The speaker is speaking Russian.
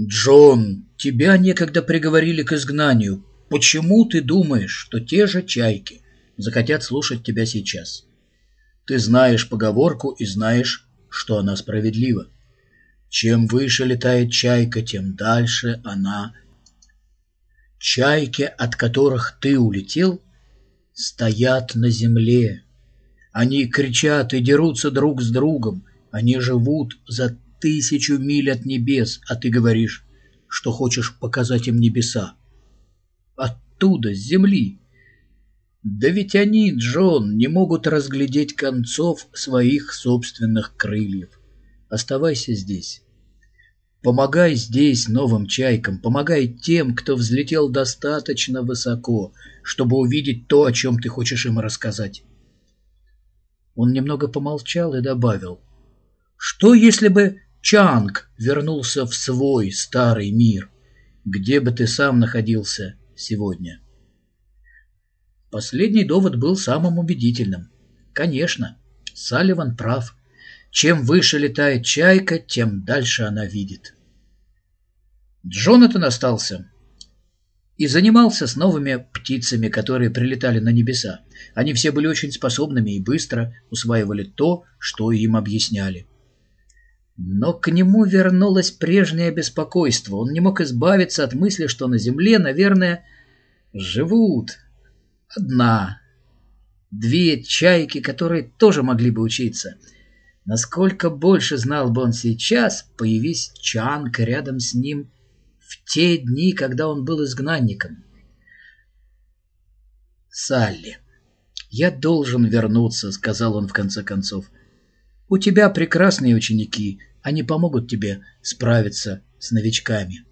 Джон, тебя некогда приговорили к изгнанию. Почему ты думаешь, что те же чайки захотят слушать тебя сейчас? Ты знаешь поговорку и знаешь, что она справедлива. Чем выше летает чайка, тем дальше она. Чайки, от которых ты улетел, стоят на земле. Они кричат и дерутся друг с другом. Они живут за тысячу миль от небес, а ты говоришь, что хочешь показать им небеса. Оттуда, с земли. Да ведь они, Джон, не могут разглядеть концов своих собственных крыльев. Оставайся здесь. Помогай здесь новым чайкам, помогай тем, кто взлетел достаточно высоко, чтобы увидеть то, о чем ты хочешь им рассказать. Он немного помолчал и добавил. Что, если бы Чанг вернулся в свой старый мир? Где бы ты сам находился сегодня? Последний довод был самым убедительным. Конечно, Салливан прав. Чем выше летает чайка, тем дальше она видит. Джонатан остался и занимался с новыми птицами, которые прилетали на небеса. Они все были очень способными и быстро усваивали то, что им объясняли. Но к нему вернулось прежнее беспокойство. Он не мог избавиться от мысли, что на земле, наверное, живут одна, две чайки, которые тоже могли бы учиться. Насколько больше знал бы он сейчас, появись Чанка рядом с ним в те дни, когда он был изгнанником. «Салли, я должен вернуться», — сказал он в конце концов. «У тебя прекрасные ученики, они помогут тебе справиться с новичками».